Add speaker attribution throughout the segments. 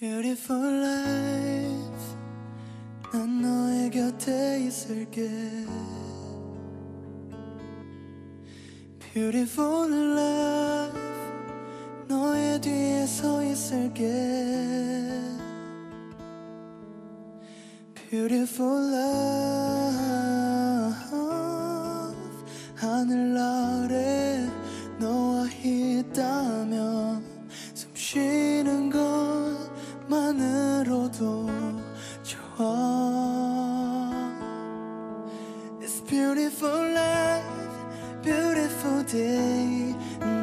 Speaker 1: Beautiful life 난 너의 곁에 있을게 Beautiful life 너의 뒤에 서 있을게 Beautiful love 하늘 아래 너와 있다 beautiful life, beautiful day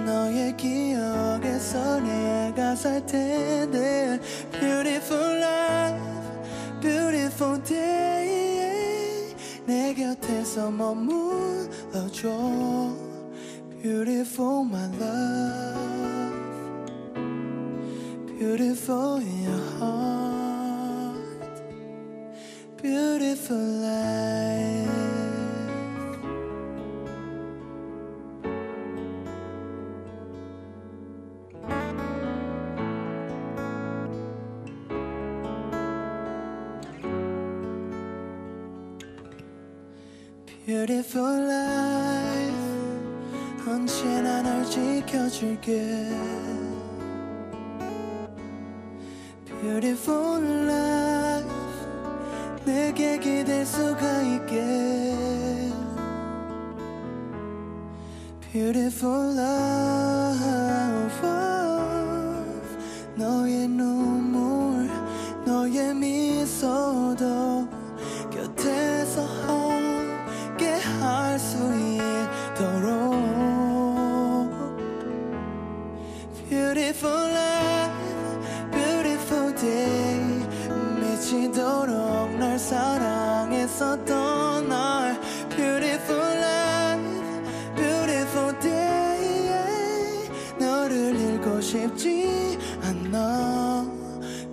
Speaker 1: 너의 기억에서 내가 살 텐데 Beautiful life, beautiful day 내 곁에서 머물러줘 Beautiful my love Beautiful in your heart Beautiful life Beautiful life 언제나 널 지켜줄게 Beautiful life 내게 기댈 수가 있게 Beautiful love 미치도록 날 사랑했었던 날 Beautiful life, beautiful day 너를 잃고 싶지 않아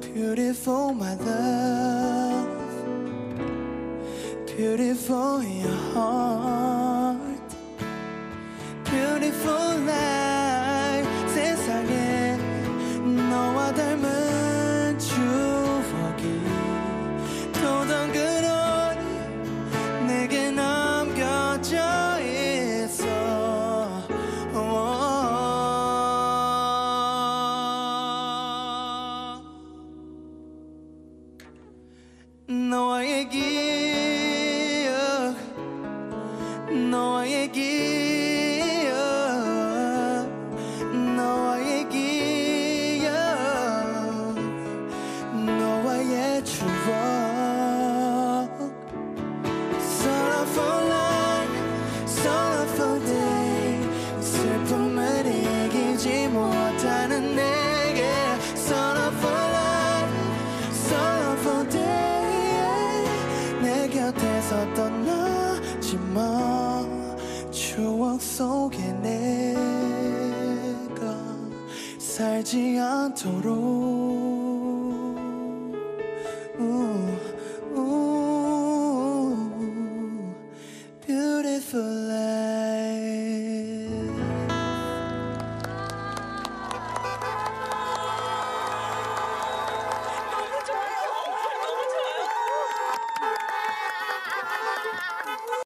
Speaker 1: Beautiful my love Beautiful your heart Beautiful life 너 곁에서 떠나지 마. 추억 속에 내가 살지 않도록